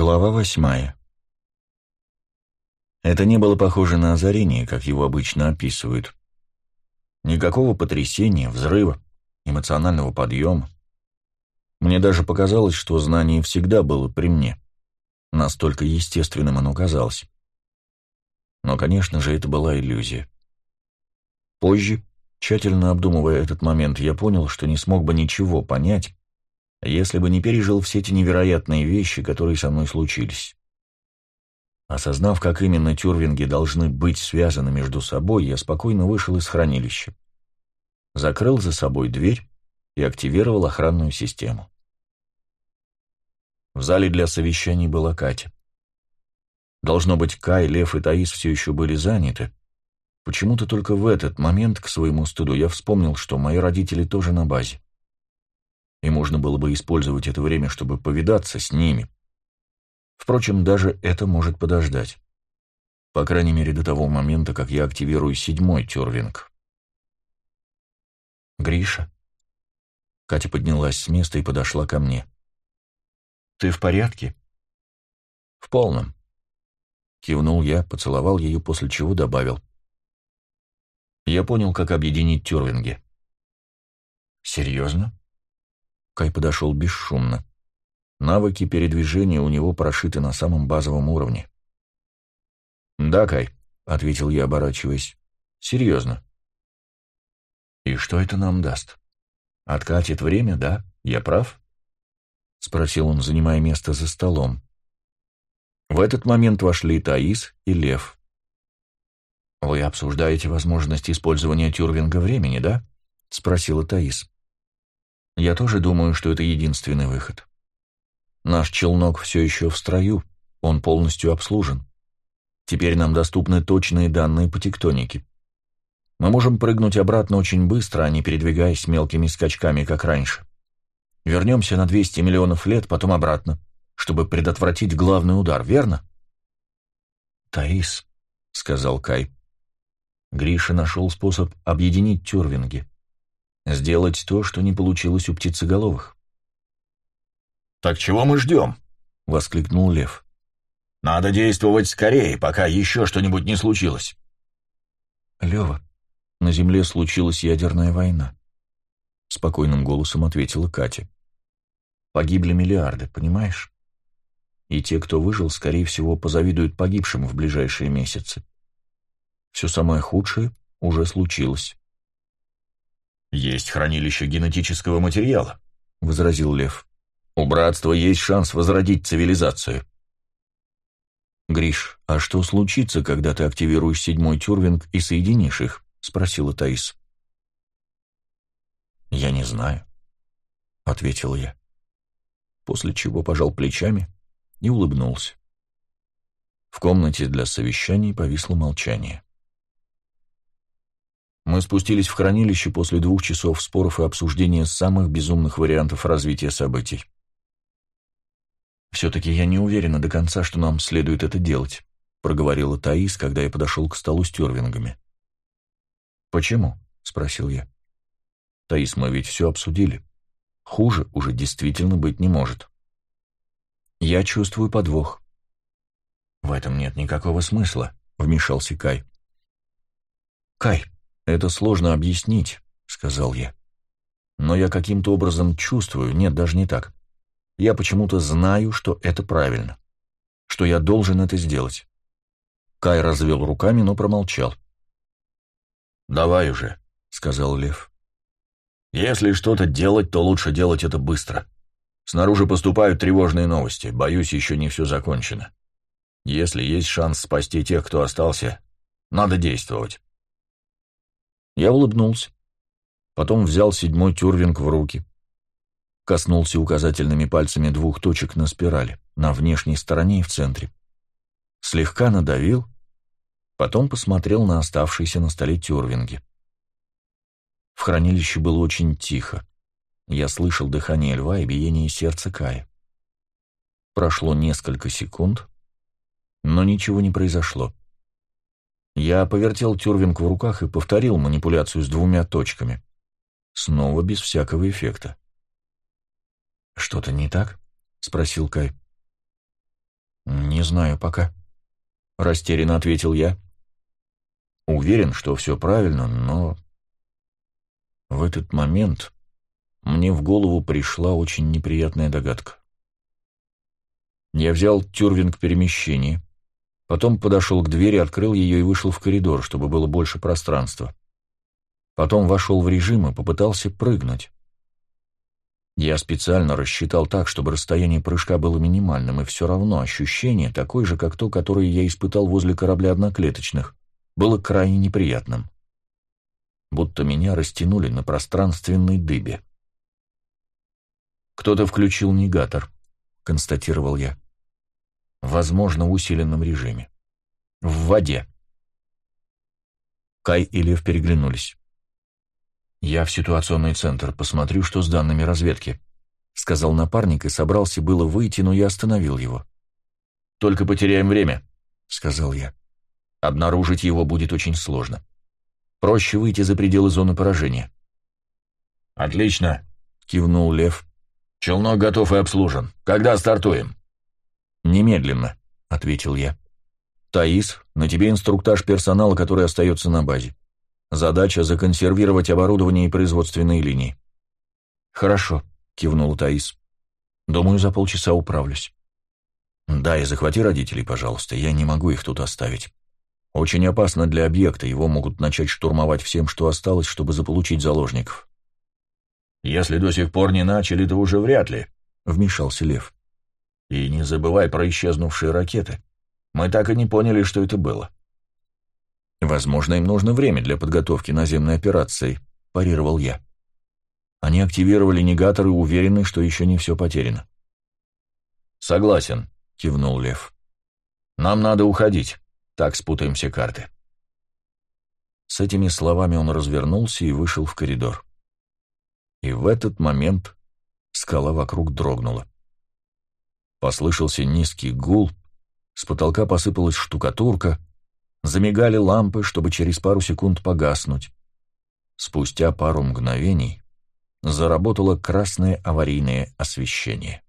Глава восьмая. Это не было похоже на озарение, как его обычно описывают. Никакого потрясения, взрыва, эмоционального подъема. Мне даже показалось, что знание всегда было при мне. Настолько естественным оно казалось. Но, конечно же, это была иллюзия. Позже, тщательно обдумывая этот момент, я понял, что не смог бы ничего понять, если бы не пережил все эти невероятные вещи, которые со мной случились. Осознав, как именно тюрвинги должны быть связаны между собой, я спокойно вышел из хранилища. Закрыл за собой дверь и активировал охранную систему. В зале для совещаний была Катя. Должно быть, Кай, Лев и Таис все еще были заняты. Почему-то только в этот момент, к своему стыду, я вспомнил, что мои родители тоже на базе и можно было бы использовать это время, чтобы повидаться с ними. Впрочем, даже это может подождать. По крайней мере, до того момента, как я активирую седьмой тюрвинг. «Гриша?» Катя поднялась с места и подошла ко мне. «Ты в порядке?» «В полном». Кивнул я, поцеловал ее, после чего добавил. Я понял, как объединить тюрвинги. «Серьезно?» Кай подошел бесшумно. Навыки передвижения у него прошиты на самом базовом уровне. «Да, Кай», — ответил я, оборачиваясь. «Серьезно». «И что это нам даст? Откатит время, да? Я прав?» — спросил он, занимая место за столом. В этот момент вошли Таис и Лев. «Вы обсуждаете возможность использования тюрвинга времени, да?» — спросила Таис. Я тоже думаю, что это единственный выход. Наш челнок все еще в строю, он полностью обслужен. Теперь нам доступны точные данные по тектонике. Мы можем прыгнуть обратно очень быстро, а не передвигаясь мелкими скачками, как раньше. Вернемся на 200 миллионов лет, потом обратно, чтобы предотвратить главный удар, верно? «Таис», — сказал Кай. Гриша нашел способ объединить тюрвинги. Сделать то, что не получилось у птицеголовых. «Так чего мы ждем?» — воскликнул Лев. «Надо действовать скорее, пока еще что-нибудь не случилось». «Лева, на Земле случилась ядерная война», — спокойным голосом ответила Катя. «Погибли миллиарды, понимаешь? И те, кто выжил, скорее всего, позавидуют погибшим в ближайшие месяцы. Все самое худшее уже случилось». «Есть хранилище генетического материала», — возразил Лев. «У братства есть шанс возродить цивилизацию». «Гриш, а что случится, когда ты активируешь седьмой тюрвинг и соединишь их?» — спросила Таис. «Я не знаю», — ответил я, после чего пожал плечами и улыбнулся. В комнате для совещаний повисло молчание. Мы спустились в хранилище после двух часов споров и обсуждения самых безумных вариантов развития событий. «Все-таки я не уверена до конца, что нам следует это делать», — проговорила Таис, когда я подошел к столу с тюрвингами. «Почему?» — спросил я. «Таис, мы ведь все обсудили. Хуже уже действительно быть не может». «Я чувствую подвох». «В этом нет никакого смысла», — вмешался Кай. «Кай, «Это сложно объяснить», — сказал я. «Но я каким-то образом чувствую, нет, даже не так. Я почему-то знаю, что это правильно, что я должен это сделать». Кай развел руками, но промолчал. «Давай уже», — сказал Лев. «Если что-то делать, то лучше делать это быстро. Снаружи поступают тревожные новости. Боюсь, еще не все закончено. Если есть шанс спасти тех, кто остался, надо действовать». Я улыбнулся. Потом взял седьмой тюрвинг в руки. Коснулся указательными пальцами двух точек на спирали, на внешней стороне и в центре. Слегка надавил, потом посмотрел на оставшиеся на столе тюрвинги. В хранилище было очень тихо. Я слышал дыхание льва и биение сердца Кая. Прошло несколько секунд, но ничего не произошло. Я повертел тюрвинг в руках и повторил манипуляцию с двумя точками. Снова без всякого эффекта. «Что-то не так?» — спросил Кай. «Не знаю пока», — растерянно ответил я. Уверен, что все правильно, но... В этот момент мне в голову пришла очень неприятная догадка. Я взял тюрвинг перемещения, потом подошел к двери, открыл ее и вышел в коридор, чтобы было больше пространства. Потом вошел в режим и попытался прыгнуть. Я специально рассчитал так, чтобы расстояние прыжка было минимальным, и все равно ощущение такое же, как то, которое я испытал возле корабля одноклеточных, было крайне неприятным. Будто меня растянули на пространственной дыбе. «Кто-то включил негатор», — констатировал я. «Возможно, в усиленном режиме. В воде». Кай и Лев переглянулись. «Я в ситуационный центр, посмотрю, что с данными разведки», — сказал напарник и собрался было выйти, но я остановил его. «Только потеряем время», — сказал я. «Обнаружить его будет очень сложно. Проще выйти за пределы зоны поражения». «Отлично», — кивнул Лев. «Челнок готов и обслужен. Когда стартуем?» «Немедленно», — ответил я. «Таис, на тебе инструктаж персонала, который остается на базе. Задача — законсервировать оборудование и производственные линии. «Хорошо», — кивнул Таис. «Думаю, за полчаса управлюсь». «Да, и захвати родителей, пожалуйста, я не могу их тут оставить. Очень опасно для объекта, его могут начать штурмовать всем, что осталось, чтобы заполучить заложников». «Если до сих пор не начали, то уже вряд ли», — вмешался Лев. «И не забывай про исчезнувшие ракеты. Мы так и не поняли, что это было». «Возможно, им нужно время для подготовки наземной операции», – парировал я. Они активировали негатор и уверены, что еще не все потеряно. «Согласен», — кивнул Лев. «Нам надо уходить, так спутаем все карты». С этими словами он развернулся и вышел в коридор. И в этот момент скала вокруг дрогнула. Послышался низкий гул, с потолка посыпалась штукатурка — Замигали лампы, чтобы через пару секунд погаснуть. Спустя пару мгновений заработало красное аварийное освещение.